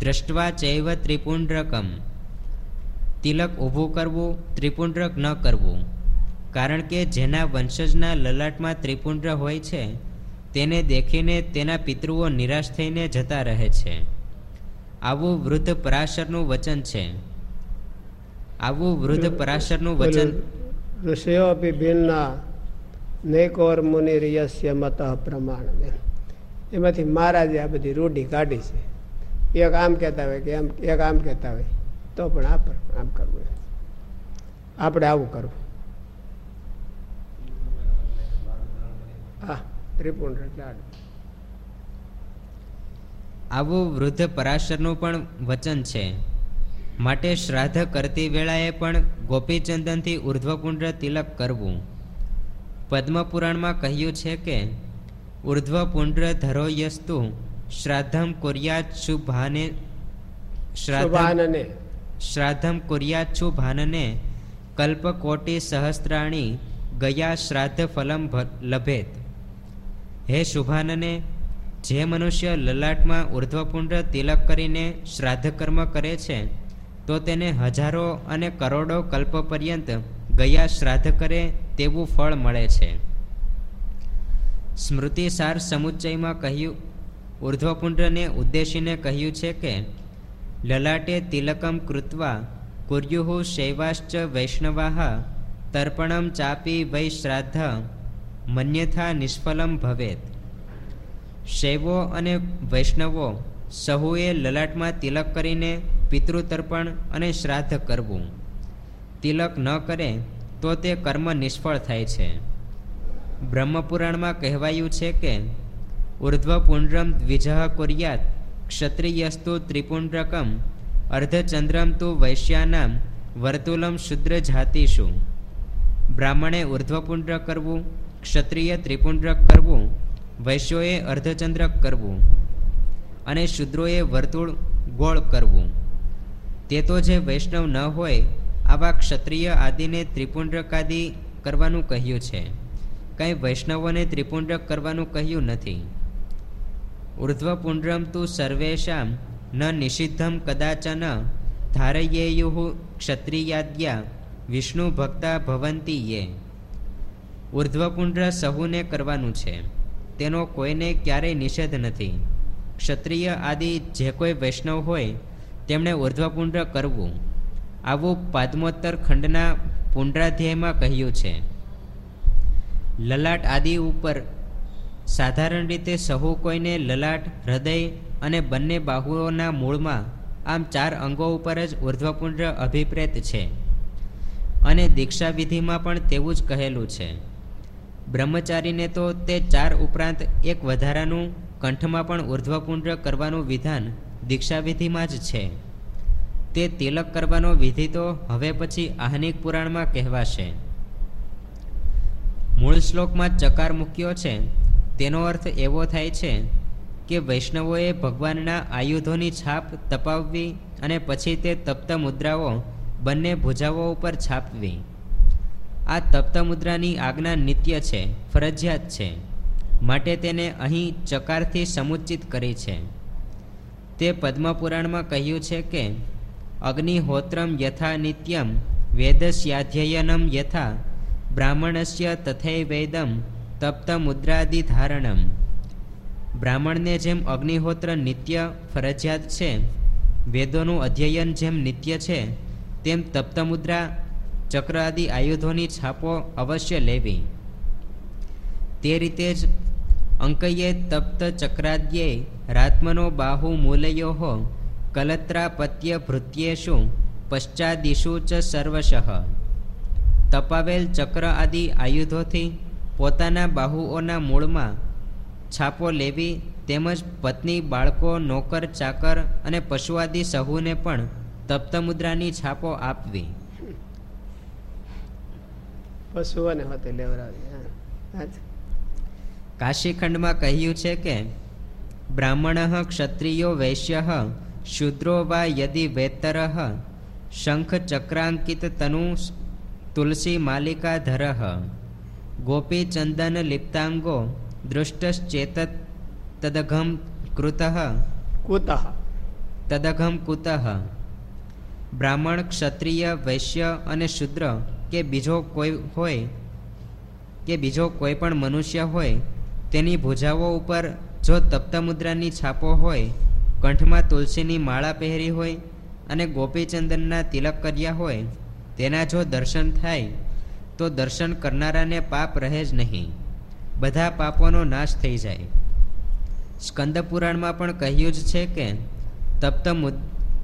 દ્રષ્ટવા ચૈવ ત્રિપુંડ્રકમ. તિલક ઊભું કરવું, ત્રિપુંડ્રક ન કરવું. કારણ કે જેના વંશજના લલાટમાં ત્રિપુંડ્ર હોય છે તેને દેખીને તેના પિતૃઓ નિરાશ થઈને જતા રહે છે. આવું વૃદ્ધ પરાશરનું વચન છે. આવું વૃદ્ધ પરાશરનું વચન ઋષિઓ ભિન્ના નૈકોર મુનિ રિયસ્ય મત પ્રમાણ એમાંથી મહારાજે આ બધી રૂઢી કાઢી છે. એક આમ કહેતા હોય કે એમ એક આમ કહેતા હોય તો પણ આપ આમ કરવું આપણે આવું કરવું. ત્રિપુંડ આવું વૃદ્ધ પરાશરનું પણ વચન છે. માટે શ્રાદ્ધ કરતી વેળાએ પણ ગોપીચંદનથી ઉર્ધ્વપુંડ તિલક કરવું. પદ્મપુરાણમાં કહ્યું છે કે ઉર્ધ્વપુંડ્ર ધરો યસ્તુ શ્રાદ્ધમ કુર્યાત શુભાને શ્રાદ્ધાનને શ્રાદ્ધમ કુર્યાત શુભાનને કલ્પકોટી સહસ્ત્રાણી ગયા શ્રાદ્ધ ફલમ લભેત. હે શુભાનને, જે મનુષ્ય લલાટમાં ઉર્ધ્વપુંડ તિલક કરીને શ્રાદ્ધ કર્મ કરે છે, તો તેને હજારો અને કરોડો કલ્પ પર્યંત ગયા શ્રાદ્ધ કરે તેવું ફળ મળે છે. સ્મૃતિસાર સમુચ્ચયમાં કહ્યું ઉર્ધ્વપુંડ્રને ઉદ્દેશીને કહ્યું છે કે, લલાટે તિલકમ કૃત્વા કુર્યુઃ શૈવાશ્ચ વૈષ્ણવાહ તર્પણમ ચાપી વૈ શ્રાદ્ધ મન્યથા નિષ્ફલમ ભવેત. શૈવો અને વૈષ્ણવો સહુએ લલાટમાં તિલક કરીને પિતૃતર્પણ અને શ્રાદ્ધ કરવું. તિલક ન કરે તો તે કર્મ નિષ્ફળ થાય છે. બ્રહ્મપુરાણમાં કહેવાયું છે કે, ઉર્ધ્વપુંડ્રમ દ્વિજહ કુર્યાત ક્ષત્રિયસ્તુ ત્રિપુંડ્રકમ અર્ધચંદ્રમ તુ વૈશ્યાનામ વર્તુલમ શુદ્ર જાતિષુ. બ્રાહ્મણે ઉર્ધ્વપુંડ્ર કરવું ક્ષત્રિય ત્રિપુંડ્રક કરવું વૈશ્યોએ અર્ધચંદ્રક કરવું અને શુદ્રોએ વર્તુળ ગોળ કરવું. તે તો જે વૈષ્ણવ ન હોય, આવા ક્ષત્રિય આદિને ત્રિપુંડ્રકાદિ કરવાનું કહ્યું છે. કંઈ વૈષ્ણવોને ત્રિપુંડ્રક કરવાનું કહ્યું નથી. ઉર્ધ્વપુંડ્રમ તું સર્વેશામ ન નિષિદ્ધમ કદાચન ધારયેયુ ક્ષત્રિયાદ્યા વિષ્ણુ ભક્તા ભવંતી યે. ઉર્ધ્વપુંડ્ર સહુને કરવાનું છે. તેનો કોઈને ક્યારેય નિષેધ નથી. ક્ષત્રિય આદિ જે કોઈ વૈષ્ણવ હોય, તેમણે ઉર્ધ્વપુંડ્ર કરવું. આવું પાદમોત્તર ખંડના પુંડ્રાધ્યાયમાં કહ્યું છે. લલાટ આદિ ઉપર સાધારણ રીતે સહુ કોઈને લલાટ, હૃદય અને બંને બાહુઓના મૂળમાં આમ ચાર અંગો ઉપર જ ઉર્ધ્વપુંડ્ર અભિપ્રેત છે. અને દીક્ષાવિધિમાં પણ તેવું જ કહેલું છે. બ્રહ્મચારીને તો તે ચાર ઉપરાંત એક વધારાનું કંઠમાં પણ ઉર્ધ્વપુંડ કરવાનું વિધાન દીક્ષાવિધિમાં જ છે. તે તિલક કરવાનો વિધિ તો હવે પછી આહનિક પુરાણમાં કહેવાશે. મૂળ શ્લોકમાં ચકાર મૂક્યો છે. તેનો અર્થ એવો થાય છે કે વૈષ્ણવોએ ભગવાનના આયુધોની છાપ તપાવવી અને પછી તે તપ્ત મુદ્રાઓ બંને ભુજાઓ ઉપર છાપવી. આ તપ્ત મુદ્રાની આજ્ઞા નિત્ય છે, ફરજિયાત છે, માટે તેને અહીં ચકારથી સમુચિત કરી છે. તે પદ્મપુરાણમાં કહ્યું છે કે, અગ્નિહોત્રમ યથા નિત્યમ, વેદસ્યાધ્યયનમ યથા, બ્રાહ્મણસ્ય તથૈ વેદમ તપ્ત મુદ્રાદિ બ્રાહ્મણને જેમ અગ્નિહોત્ર નિત્ય ફરજિયાત છે, વેદોનું અધ્યયન જેમ નિત્ય છે, તેમ તપ્તમુદ્રા ચક્ર આદિ આયુધોની છાપો અવશ્ય લેવી. તે રીતે જ અંકયે તપ્ત ચક્રાદ્યે રાત્મનો બાહુ મૂલયો કલત્રાપત્ય ભૃત્યેશુ પશ્ચાદિશુ ચ સર્વશઃ. તપાવેલ ચક્ર આદિ આયુધોથી પોતાના બાહુઓના મૂળમાં છાપો લેવી તેમજ પત્ની, બાળકો, નોકર, ચાકર અને પશુઆદિ સહુને પણ તપ્તમુદ્રાની છાપો આપવી. પશુઓને હોતે લેવડાવી કાશીખંડમાં કહ્યું છે કે બ્રાહ્મણ ક્ષત્રિયો વૈશ્ય શુદ્રો વા યદિ વેતર શંખ ચક્રાંકિત તનુ તુલસી માલિકા ધર ગોપી ચંદન લિપ્તાંગો દૃષ્ટશ્ચેત તદઘમ કૃત કુતઃ. તદઘમ કુતઃ બ્રાહ્મણ ક્ષત્રિય વૈશ્ય અને શુદ્ર કે બીજો કોઈ હોય, કે બીજો કોઈ પણ મનુષ્ય હોય, તેની ભુજાઓ ઉપર જો તપ્તમુદ્રાની છાપો હોય, કંઠમાં તુલસીની માળા પહેરી હોય અને ગોપીચંદનના તિલક કર્યા હોય, તેના જો દર્શન થાય, તો દર્શન કરનારાને પાપ રહે જ નહીં. બધા પાપોનો નાશ થઈ જાય. સ્કંદ પુરાણમાં પણ કહ્યું જ છે કે, તપ્ત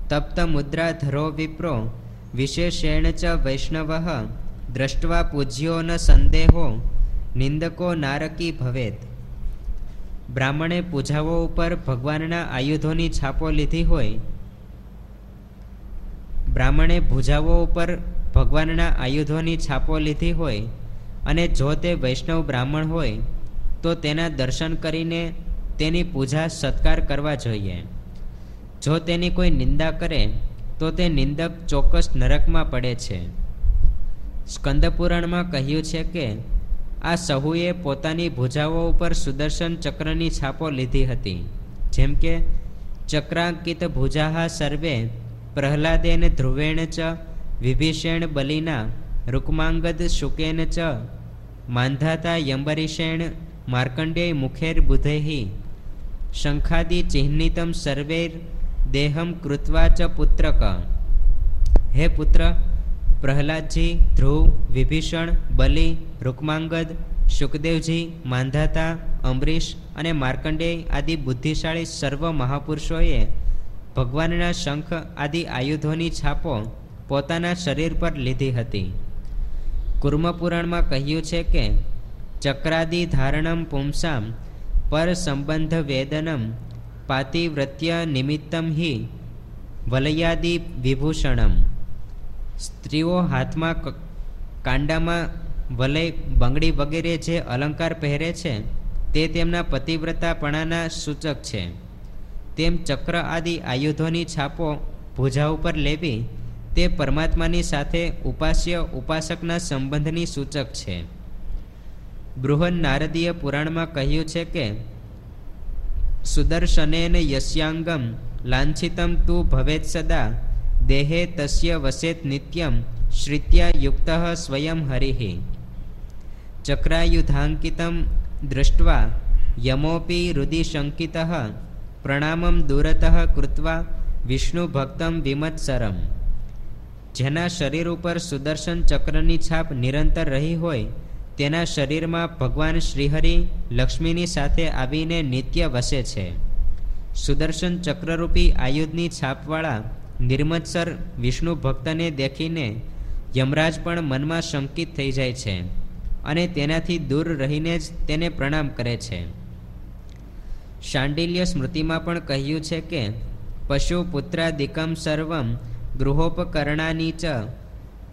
તપ્ત મુદ્રા ધરો વિપ્રો વિશેષેણ ચ વૈષ્ણવ દ્રષ્ટવા પૂજ્યો ન સંદેહો નિંદકો નારકી ભવેત બ્રાહ્મણે પૂજાઓ ઉપર ભગવાનના આયુધોની છાપો લીધી હોય બ્રાહ્મણે ભૂજાઓ ઉપર ભગવાનના આયુધોની છાપો લીધી હોય અને જો તે વૈષ્ણવ બ્રાહ્મણ હોય, તો તેના દર્શન કરીને તેની પૂજા સત્કાર કરવા જોઈએ। જો તેની કોઈ નિંદા કરે તો તે નિંદક ચોક્કસ નરકમાં પડે છે. સ્કંદપુરાણમાં કહ્યું છે કે, આ સહુએ પોતાની ભુજાઓ ઉપર સુદર્શન ચક્રની છાપો લીધી હતી. જેમ કે, ચક્રાંકિત ભુજાહા સર્વે પ્રહલાદેન ધ્રુવેણ ચ, વિભીષણ બલિના, રૂકમાંગદ શુકેન ચ, માંધાતા યંબરીષેણ માર્કંડેય મુખેર બુધૈ શંખાદિ ચિહ્નિતમ સર્વેર દેહમ કૃત્વા ચ પુત્રક. હે પુત્ર, પ્રહલાદજી, ધ્રુવ, વિભીષણ, બલિ, રૂકમાંગદ શુકદેવજી માંધાતા અમરીશ અને માર્કંડેય આદિ બુદ્ધિશાળી સર્વ મહાપુરુષોએ ભગવાનના શંખ આદિ આયુધોની છાપો પોતાના શરીર પર લીધી હતી. કુર્મપુરાણમાં કહ્યું છે કે, ચક્રાદિ ધારણમ પુંસામ પર સંબંધ વેદનમ પાતિવ્રત્ય નિમિત્તમ હિ વલયાદિ વિભૂષણમ સ્ત્રીઓ હાથમાં કાંડામાં વલય બંગડી વગેરે જે અલંકાર પહેરે છે, તે તેમના પતિવ્રતાપણાના સૂચક છે. તેમ ચક્ર આદિ આયુધોની છાપો ભુજા ઉપર લેવી, તે પરમાત્માની સાથે ઉપાસ્ય ઉપાસકના સંબંધની સૂચક છે. બૃહન નારદીય પુરાણમાં કહ્યું છે કે સુદર્શનેન યસ્યાંગમ લાંછિતમ તુ ભવેત સદા દેહે તસ્ય વસેત નિત્યમ શ્રિત્યા યુક્ત સ્વયં હરિ ચક્રાયુધાંકિતમ દૃષ્ટવા યમોપી હૃદિ શંકિત પ્રણામમ દૂરતઃ કૃત્વા વિષ્ણુ ભક્તમ વિમત્સરમ જેના શરીર ઉપર સુદર્શન ચક્રની છાપ નિરંતર રહી હોય તેના શરીરમાં ભગવાન શ્રીહરિ લક્ષ્મીની સાથે આવીને નિત્ય વસે છે. સુદર્શન ચક્રરૂપી આયુધની છાપવાળા નિર્મત્સર વિષ્ણુ ભક્તને દેખીને યમરાજ પણ મનમાં શંકિત થઈ જાય છે અને તેનાથી દૂર રહીને જ તેને પ્રણામ કરે છે. શાંડિલ્ય સ્મૃતિમાં પણ કહ્યું છે કે, પશુ પુત્રાદિકમ સર્વમ ગૃહોપકરણાની ચ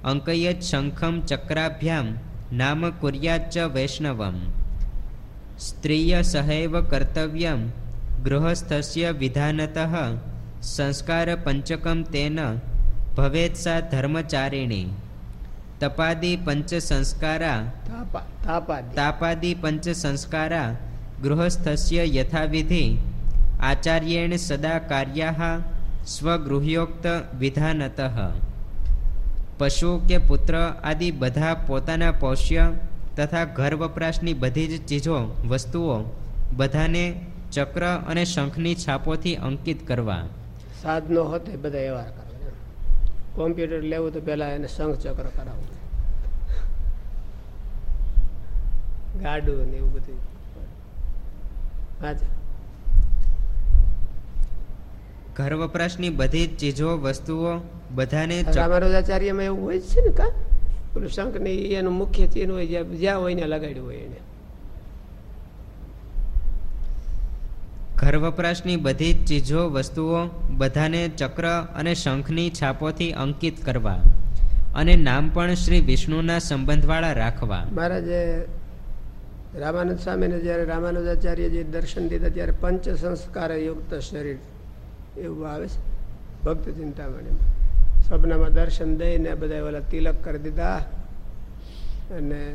અંકયત શંખમ ચક્રાભ્યામ નામ કુર્યાચ વૈષ્ણવમ સ્ત્રીય સહૈવ કર્તવ્યમ ગૃહસ્થસ્ય વિધાનત સંસ્કાર પંચકમ તેન ભવેત સા ધર્મચારિણી તપાદી પંચ સંસ્કારા તાપાદી પંચ સંસ્કારા ગૃહસ્થસ્ય યથાવિધિ આચાર્યેણ સદા કાર્યા સ્વગૃહ્યોક્ત વિધાનત પશુ કે પુત્ર આદિ બધા પોતાના પોષ્ય તથા ઘર વપરાશની બધી જ ચીજો વસ્તુઓ બધાને ચક્ર અને શંખની છાપોથી અંકિત કરવા. સાધનો હોતે બધા એવા કરવા કોમ્પ્યુટર લેવું તો પેલા એને શંખ ચક્ર કરાવવું. ગાડું ને એવું બધું. હા ઘર વપરાશની બધી જ ચીજો વસ્તુઓ બધાને રામાનુજાચાર્યમાં એવું હોય છે ને કા? પેલું શંખ ને એનું મુખ્ય ચિહ્ન હોય જ્યાં હોય ને લગાડ્યું હોય એને. ઘર વપરાશની બધી જ ચીજો વસ્તુઓ બધાને ચક્ર અને શંખની છાપોથી અંકિત કરવા અને નામ પણ શ્રી વિષ્ણુના સંબંધવાળા રાખવા. મારા જે રામાનંદ સ્વામીને જ્યારે રામાનુજાચાર્ય જે દર્શન દીધા ત્યારે પંચ સંસ્કાર યુક્ત શરીર એવું આવે છે? ભક્ત ચિંતામણીમાં. સપનામાં દર્શન દઈને બધા ઓલા તિલક કરી દીધા. અને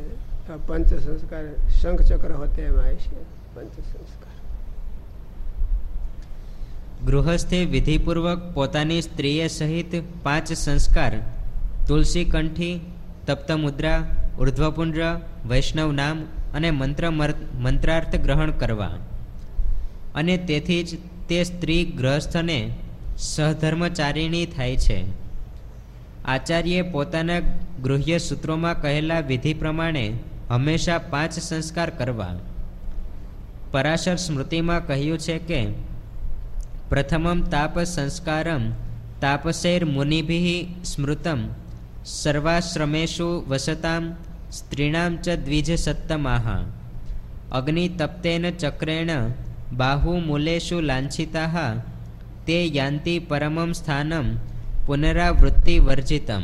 પંચ સંસ્કાર, શંખ ચક્ર હોતે એમાં છે, પંચ સંસ્કાર. ગૃહસ્થે વિધિપૂર્વક પોતાની સ્ત્રીએ સહિત પાંચ સંસ્કાર, તુલસી કંઠી તપ્તમુદ્રા ઉર્ધ્વપુંડ્ર, વૈષ્ણવ નામ અને મંત્ર મંત્રાર્થ ગ્રહણ કરવા. અને તેથી જ તે સ્ત્રી ગ્રહસ્થને સહધર્મચારિણી થાય છે. આચાર્યે પોતાના ગૃહ્ય સૂત્રોમાં કહેલા વિધિ પ્રમાણે હંમેશા પાંચ સંસ્કાર કરવા. પરાશર સ્મૃતિમાં કહ્યું છે કે, પ્રથમમ તાપ સંસ્કારમ, તાપસૈર મુનિભિ સ્મૃતમ સર્વાશ્રમેશુ વસતામ, સ્ત્રીણામ ચ દ્વિજ સત્તમાહ અગ્નિતપ્તેન ચક્રેણ બાહુમૂલેશુ લાંછિતા તે યાંતિ પરમમ સ્થાનમ પુનરાવૃત્તિ વર્જિતમ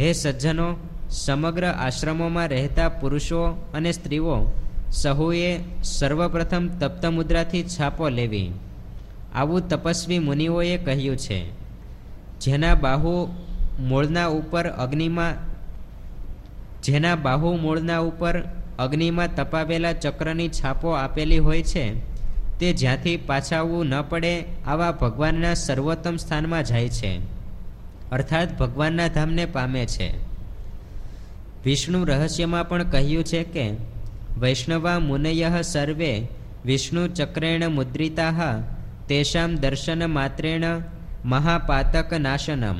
હે સજ્જનો, સમગ્ર આશ્રમોમાં રહેતા પુરુષો અને સ્ત્રીઓ, સહુએ સર્વપ્રથમ તપ્તમુદ્રાથી છાપો લેવી. આવું તપસ્વી મુનિઓએ કહ્યું છે. જેના બાહુ મૂળના ઉપર અગ્નિમાં, જેના બાહુ મૂળના ઉપર અગ્નિમાં તપાવેલા ચક્રની છાપો આપેલી હોય છે તે જ્યાંથી પાછાવવું ન પડે આવા ભગવાનના સર્વોત્તમ સ્થાનમાં જાય છે. અર્થાત ભગવાનના ધામને પામે છે. વિષ્ણુ રહસ્યમાં પણ કહ્યું છે કે, વૈષ્ણવા મુનયઃ સર્વે વિષ્ણુચક્રેણ મુદ્રિતા તેષાં નાશનમ. મહાપાતકનાશનમ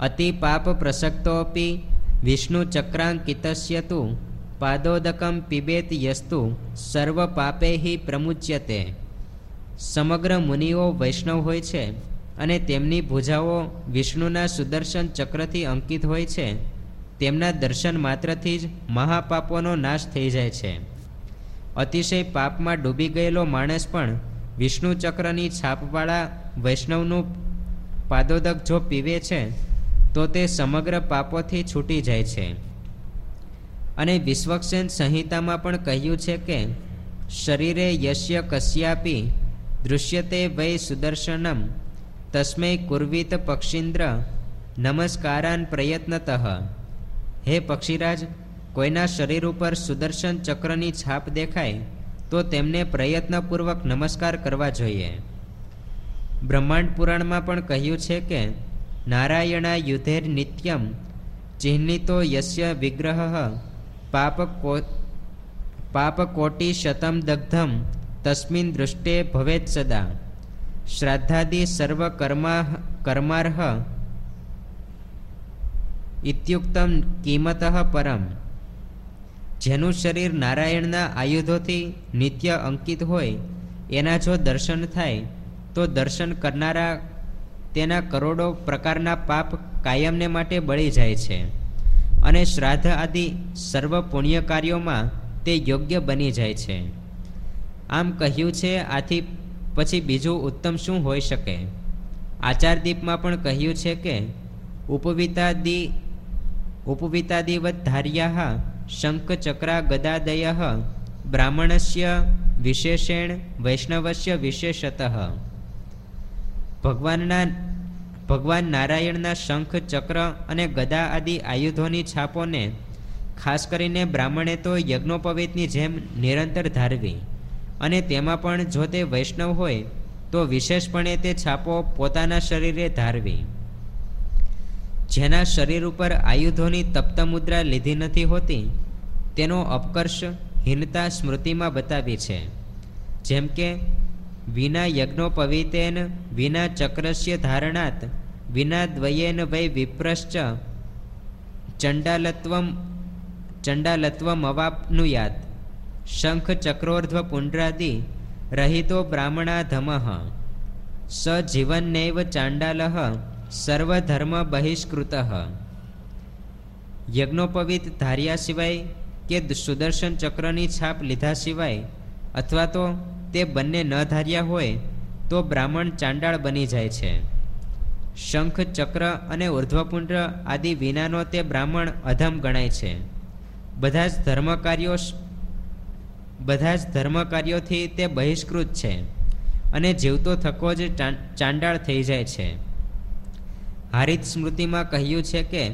અતિપાપ પ્રસક્તોપી વિષ્ણુચક્રાંકિતસ્ય તુ પાદોદકમ પીબેત યસ્તુ સર્વ પાપે પ્રમુચ્યતે સમગ્ર મુનિઓ વૈષ્ણવ હોય છે અને તેમની ભુજાઓ વિષ્ણુના સુદર્શન ચક્રથી અંકિત હોય છે, તેમના દર્શન માત્રથી જ મહાપાપોનો નાશ થઈ જાય છે. અતિશય પાપમાં ડૂબી ગયેલો માણસ પણ વિષ્ણુ ચક્રની છાપવાળા વૈષ્ણવનું પાદોદક જો પીવે છે, તો તે સમગ્ર પાપોથી છૂટી જાય છે. અને વિશ્વક્ષેન સંહિતામાં પણ કહ્યું છે કે, શરીરે યશ્ય કશ્યાપી દૃશ્યતે વૈ સુદર્શનમ તસ્મૈ કુર્વિત પક્ષીન્દ્ર નમસ્કારાન પ્રયત્નતઃ. હે પક્ષીરાજ, કોઈના શરીર ઉપર સુદર્શન ચક્રની છાપ દેખાય, તો તેમને પ્રયત્નપૂર્વક નમસ્કાર કરવા જોઈએ. બ્રહ્માંડ પુરાણમાં પણ કહ્યું છે કે, નારાયણા યુધેર નિત્યમ ચિહ્નિતો યસ્ય વિગ્રહ પાપ પાપકોટી શતમ દગ્ધમ, તસ્મિન દૃષ્ટે ભવેત સદા. શ્રાદ્ધાદિ સર્વ કર્મા કર્માર્હ ઇત્યુક્તમ કિંમત પરમ. જેનું શરીર નારાયણના આયુધોથી નિત્ય અંકિત હોય, એના જો દર્શન થાય, તો દર્શન કરનારા તેના કરોડો પ્રકારના પાપ કાયમને માટે બળી જાય છે. અને શ્રાદ્ધ આદિ સર્વ પુણ્ય કાર્યોમાં તે યોગ્ય બની જાય છે. આમ કહ્યું છે, આથી પછી બીજું ઉત્તમ શું હોઈ શકે? આચારદીપમાં પણ કહ્યું છે કે, ઉપવિતાદી, ઉપવિતાદિવત ધાર્યા શંખચક્રા ગદાદય બ્રાહ્મણસ્ય વિશેષેણ વૈષ્ણવસ્ય વિશેષત. ભગવાનના ભગવાન નારાયણના શંખ, ચક્ર અને ગદા આદિ આયુધોની છાપોને, ખાસ કરીને બ્રાહ્મણે તો યજ્ઞોપવિતની જેમ નિરંતર ધારવી. અને તેમાં પણ જો તે વૈષ્ણવ હોય, તો વિશેષપણે તે છાપો પોતાના શરીરે ધારવી. જેના શરીર ઉપર આયુધોની તપ્ત મુદ્રા લીધી નથી હોતી, તેનો અપકર્ષ, હીનતા સ્મૃતિમાં બતાવી છે. જેમ કે વિના યજ્ઞોપવિતેન વિના ચક્રસ્ય ધારણાત, વિના દ્વયેન વૈ વિપ્રશ્ચ, ચંડાલત્વમ ચંડાલત્વમ અવાપનુયાત શંખ ચક્રોર્ધ્વ પુંડ્રાદિ, રહિતો બ્રાહ્મણાધમ સ જીવન્નૈવ ચાંડાલ, સર્વધર્મ બહિષ્કૃત। યજ્ઞોપવિત ધાર્યા સિવાય કે સુદર્શન ચક્રની છાપ લીધા સિવાય અથવા તો તે બંને ન ધાર્યા હોય, તો બ્રાહ્મણ ચાંડાળ બની જાય છે. શંખ, ચક્ર અને ઉર્ધ્વપુંડ્ર આદિ વિનાનો તે બ્રાહ્મણ અધમ ગણાય છે. બધા જ ધર્મ કાર્યો બધા જ ધર્મ કાર્યોથી તે બહિષ્કૃત છે અને જીવતો થકો જ ચાંડાળ થઈ જાય છે. હારિત સ્મૃતિમાં કહ્યું છે કે,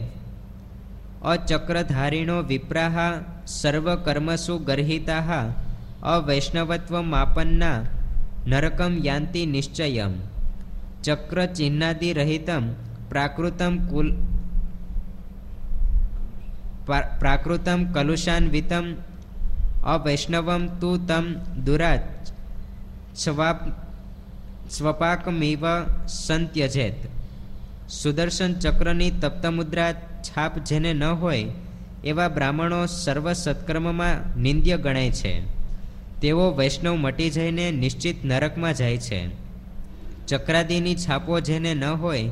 અચક્રધારીણો વિપ્રાહા સર્વ કર્મસુ ગર્હિતા અવૈષ્ણવત્વ માપન્ના નરકમ યાંતિ નિશ્ચયમ. ચક્ર ચિહ્નાદિ રહિતમ પ્રાકૃતમ કુલ પ્રાકૃતમ કલુષાન્વિતમ અવૈષ્ણવમ તુ તમ દુરા સ્વાપ, સ્વપાકમિવ સંત્યજેત. સુદર્શન ચક્રની તપ્તમુદ્રા છાપ જેને ન હોય એવા બ્રાહ્મણો સર્વ સત્કર્મમાં નિંદ્ય ગણાય છે. તેઓ વૈષ્ણવ મટી જઈને નિશ્ચિત નરકમાં જાય છે. ચક્રાદિની છાપો જેને ન હોય,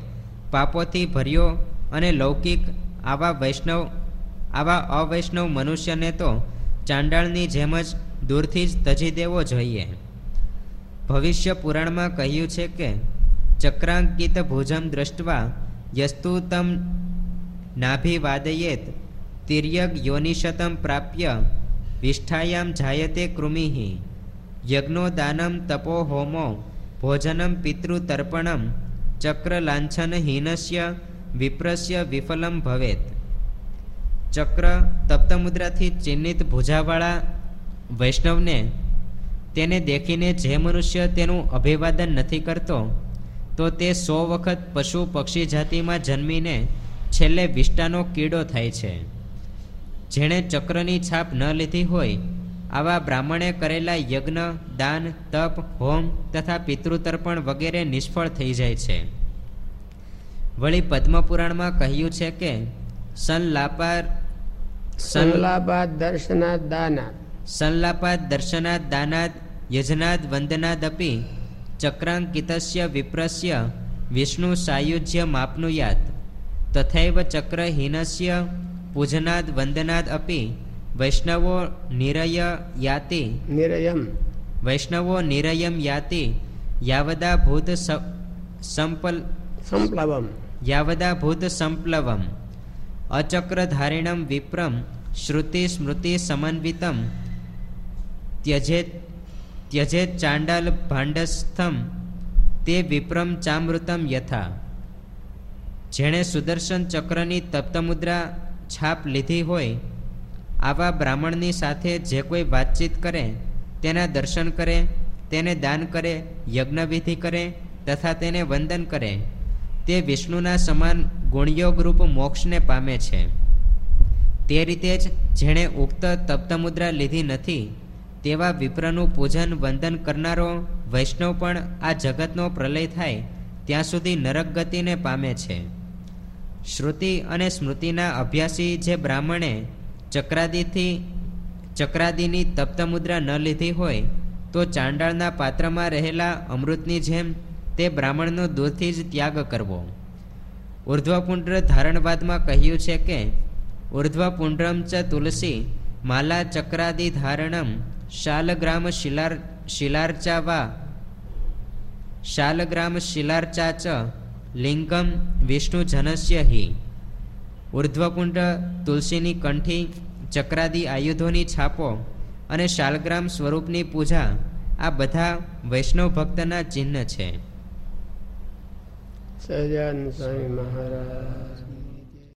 પાપોથી ભર્યો અને લૌકિક આવા વૈષ્ણવ, આવા અવૈષ્ણવ મનુષ્યને તો ચાંડાળની જેમ જ દૂરથી જ તજી દેવો જોઈએ. ભવિષ્ય પુરાણમાં કહ્યું છે કે, ચક્રાંકિત ભુજમ દ્રષ્ટવા યસ્તુ નાભિવાદયેત તિર્યગ યોનિશતમ પ્રાપ્ય વિષ્ઠાયામ જાયતે કૃમિ યજ્ઞો દાનમ તપો હોમો, ભોજનમ પિતૃતર્પણમ ચક્ર લાંછનહીનસ્ય વિપ્રસ્ય વિફલમ ભવેત। ચક્ર તપ્તમુદ્રાથી ચિહ્નિત ભુજાવાળા વૈષ્ણવને તેને દેખીને જે મનુષ્ય તેનું અભિવાદન નથી કરતો, તો તે સો વખત પશુ પક્ષી જાતિમાં જન્મીને છેલ્લે વિષ્ટાનો કીડો થાય છે. જેણે ચક્રની છાપ ન લીધી હોય આવા બ્રાહ્મણે કરેલા યજ્ઞ દાન તપ હોમ તથા પિતૃતર્પણ વગેરે નિષ્ફળ થઈ જાય છે. વળી પદ્મપુરાણમાં કહ્યું છે કે સંલાપાર સંલાપાત દર્શનાત દાનાત સંલાપાત દર્શનાદ દાનાદ. યજનાદ વંદનાદપી ચક્રાંકિતસ્ય વિપ્રસ્ય વિષ્ણુ સાયુજ્ય માપનુયાત તથૈવ ચક્રહીનસ્ય પૂજનાદ વંદનાદ અપી વૈષ્ણવો નિરય યાતિ નિરયમ. વૈષ્ણવો નિરયમ યાતિ યાવદા ભૂત સંપલ સંપ્લવમ. યાવદા ભૂત સંપ્લવમ અચક્રધારિણમ વિપ્રમ શ્રુતિ સ્મૃતિ સમન્વિતમ ત્યજેત ત્યજેત ચાંડાલ ભાંડસ્થમ તે વિપ્રમ ચામૃતમ યથા. જેણે સુદર્શન ચક્રની તપ્તમુદ્રા છાપ લીધી હોય, આવા બ્રાહ્મણની સાથે જે કોઈ વાતચીત કરે, તેના દર્શન કરે, તેને દાન કરે, યજ્ઞવિધિ કરે, તથા તેને વંદન કરે, તે વિષ્ણુના સમાન ગુણયોગરૂપ મોક્ષને પામે છે. તે રીતે જ જેણે ઉક્ત તપ્તમુદ્રા લીધી નથી, તેવા વિપ્રનું પૂજન વંદન કરનારો વૈષ્ણવ પણ આ જગતનો પ્રલય થાય, ત્યાં સુધી નરક ગતિને પામે છે. શ્રુતિ અને સ્મૃતિના અભ્યાસી જે બ્રાહ્મણે ચક્રાદિથી, ચક્રાદિની તપ્તમુદ્રા ન લીધી હોય, તો ચાંડાળના પાત્રમાં રહેલા અમૃતની જેમ તે બ્રાહ્મણનો દૂરથી જ ત્યાગ કરવો. ઉર્ધ્વપુંડ્ર ધારણવાદમાં કહ્યું છે કે, ઉર્ધ્વપુંડ્રમ ચ તુલસી, માલા ચક્રાદિ ધારણમ, શાલગ્રામ શિલાર, શિલાર્ચા વા, શાલગ્રામ શિલાર્ચા ચ લિંગમ વિષ્ણુ જનસ્ય હિ. ઉર્ધ્વકુંડ તુલસીની કંઠી, ચક્રાદિ આયુધોની છાપો અને શાલગ્રામ સ્વરૂપની પૂજા આ બધા વૈષ્ણવ ભક્તના ચિહ્ન છે. સહજાન સ્વામી મહારાજ.